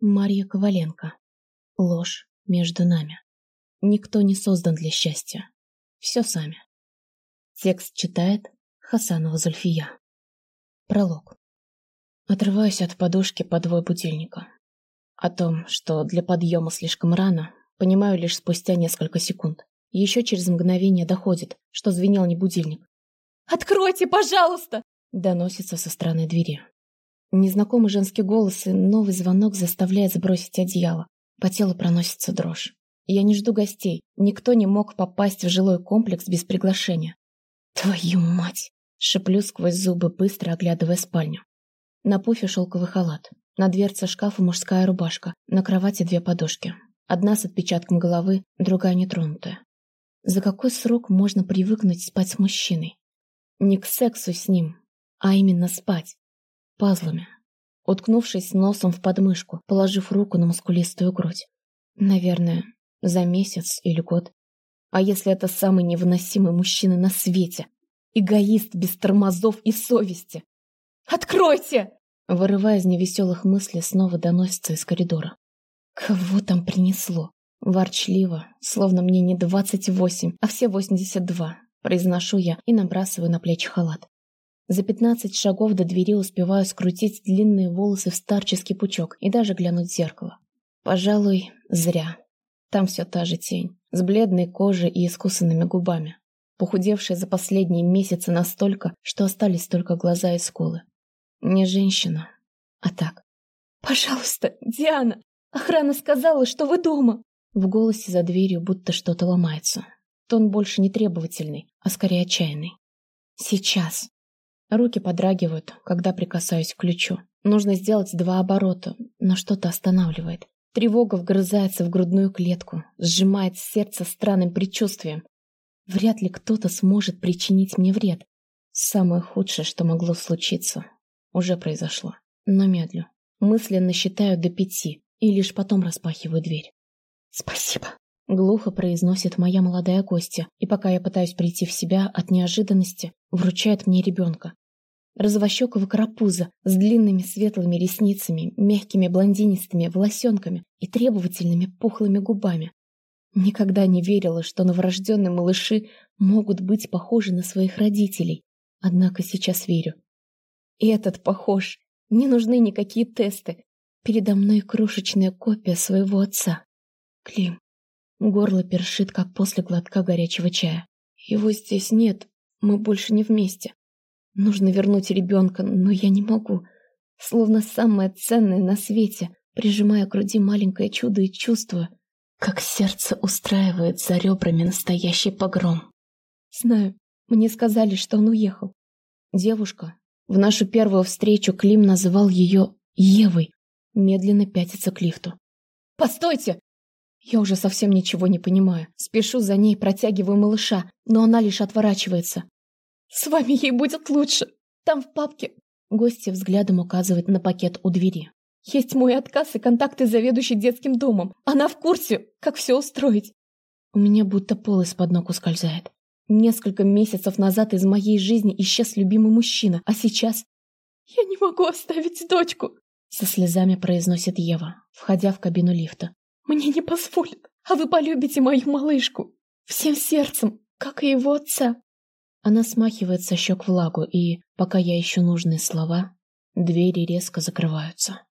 Марья Коваленко. Ложь между нами. Никто не создан для счастья. Все сами. Текст читает Хасанова Зульфия. Пролог. Отрываюсь от подушки по двое будильника. О том, что для подъема слишком рано, понимаю лишь спустя несколько секунд. Еще через мгновение доходит, что звенел не будильник. «Откройте, пожалуйста!» доносится со стороны двери. Незнакомый женский голос и новый звонок заставляет сбросить одеяло. По телу проносится дрожь. Я не жду гостей. Никто не мог попасть в жилой комплекс без приглашения. «Твою мать!» — шеплю сквозь зубы, быстро оглядывая спальню. На пуфе шелковый халат. На дверце шкафа мужская рубашка. На кровати две подушки. Одна с отпечатком головы, другая нетронутая. За какой срок можно привыкнуть спать с мужчиной? Не к сексу с ним, а именно спать пазлами, уткнувшись носом в подмышку, положив руку на мускулистую грудь. Наверное, за месяц или год. А если это самый невыносимый мужчина на свете? Эгоист без тормозов и совести. «Откройте!» Вырывая из невеселых мыслей, снова доносится из коридора. Кого там принесло? Ворчливо, словно мне не двадцать восемь, а все восемьдесят два. Произношу я и набрасываю на плечи халат. За пятнадцать шагов до двери успеваю скрутить длинные волосы в старческий пучок и даже глянуть в зеркало. Пожалуй, зря. Там все та же тень, с бледной кожей и искусанными губами, похудевшая за последние месяцы настолько, что остались только глаза и скулы. Не женщина, а так. «Пожалуйста, Диана! Охрана сказала, что вы дома!» В голосе за дверью будто что-то ломается. Тон больше не требовательный, а скорее отчаянный. «Сейчас!» Руки подрагивают, когда прикасаюсь к ключу. Нужно сделать два оборота, но что-то останавливает. Тревога вгрызается в грудную клетку, сжимает сердце странным предчувствием. Вряд ли кто-то сможет причинить мне вред. Самое худшее, что могло случиться, уже произошло. Но медлю. Мысленно считаю до пяти и лишь потом распахиваю дверь. «Спасибо», — глухо произносит моя молодая гостья, и пока я пытаюсь прийти в себя от неожиданности, вручает мне ребенка. Розовощекого карапуза с длинными светлыми ресницами, мягкими блондинистыми волосенками и требовательными пухлыми губами. Никогда не верила, что новорожденные малыши могут быть похожи на своих родителей. Однако сейчас верю. И этот похож. Не нужны никакие тесты. Передо мной крошечная копия своего отца. Клим. Горло першит, как после глотка горячего чая. Его здесь нет, мы больше не вместе. Нужно вернуть ребенка, но я не могу. Словно самое ценное на свете, прижимая к груди маленькое чудо и чувствую, как сердце устраивает за ребрами настоящий погром. Знаю, мне сказали, что он уехал. Девушка, в нашу первую встречу Клим называл ее Евой, медленно пятится к лифту. «Постойте!» Я уже совсем ничего не понимаю. Спешу за ней, протягиваю малыша, но она лишь отворачивается. «С вами ей будет лучше. Там в папке...» Гостья взглядом указывает на пакет у двери. «Есть мой отказ и контакты заведующей детским домом. Она в курсе, как все устроить». У меня будто пол из-под ног ускользает. Несколько месяцев назад из моей жизни исчез любимый мужчина, а сейчас... «Я не могу оставить дочку», — со слезами произносит Ева, входя в кабину лифта. Мне не позволят, а вы полюбите мою малышку. Всем сердцем, как и его отца. Она смахивает со щек влагу, и, пока я ищу нужные слова, двери резко закрываются.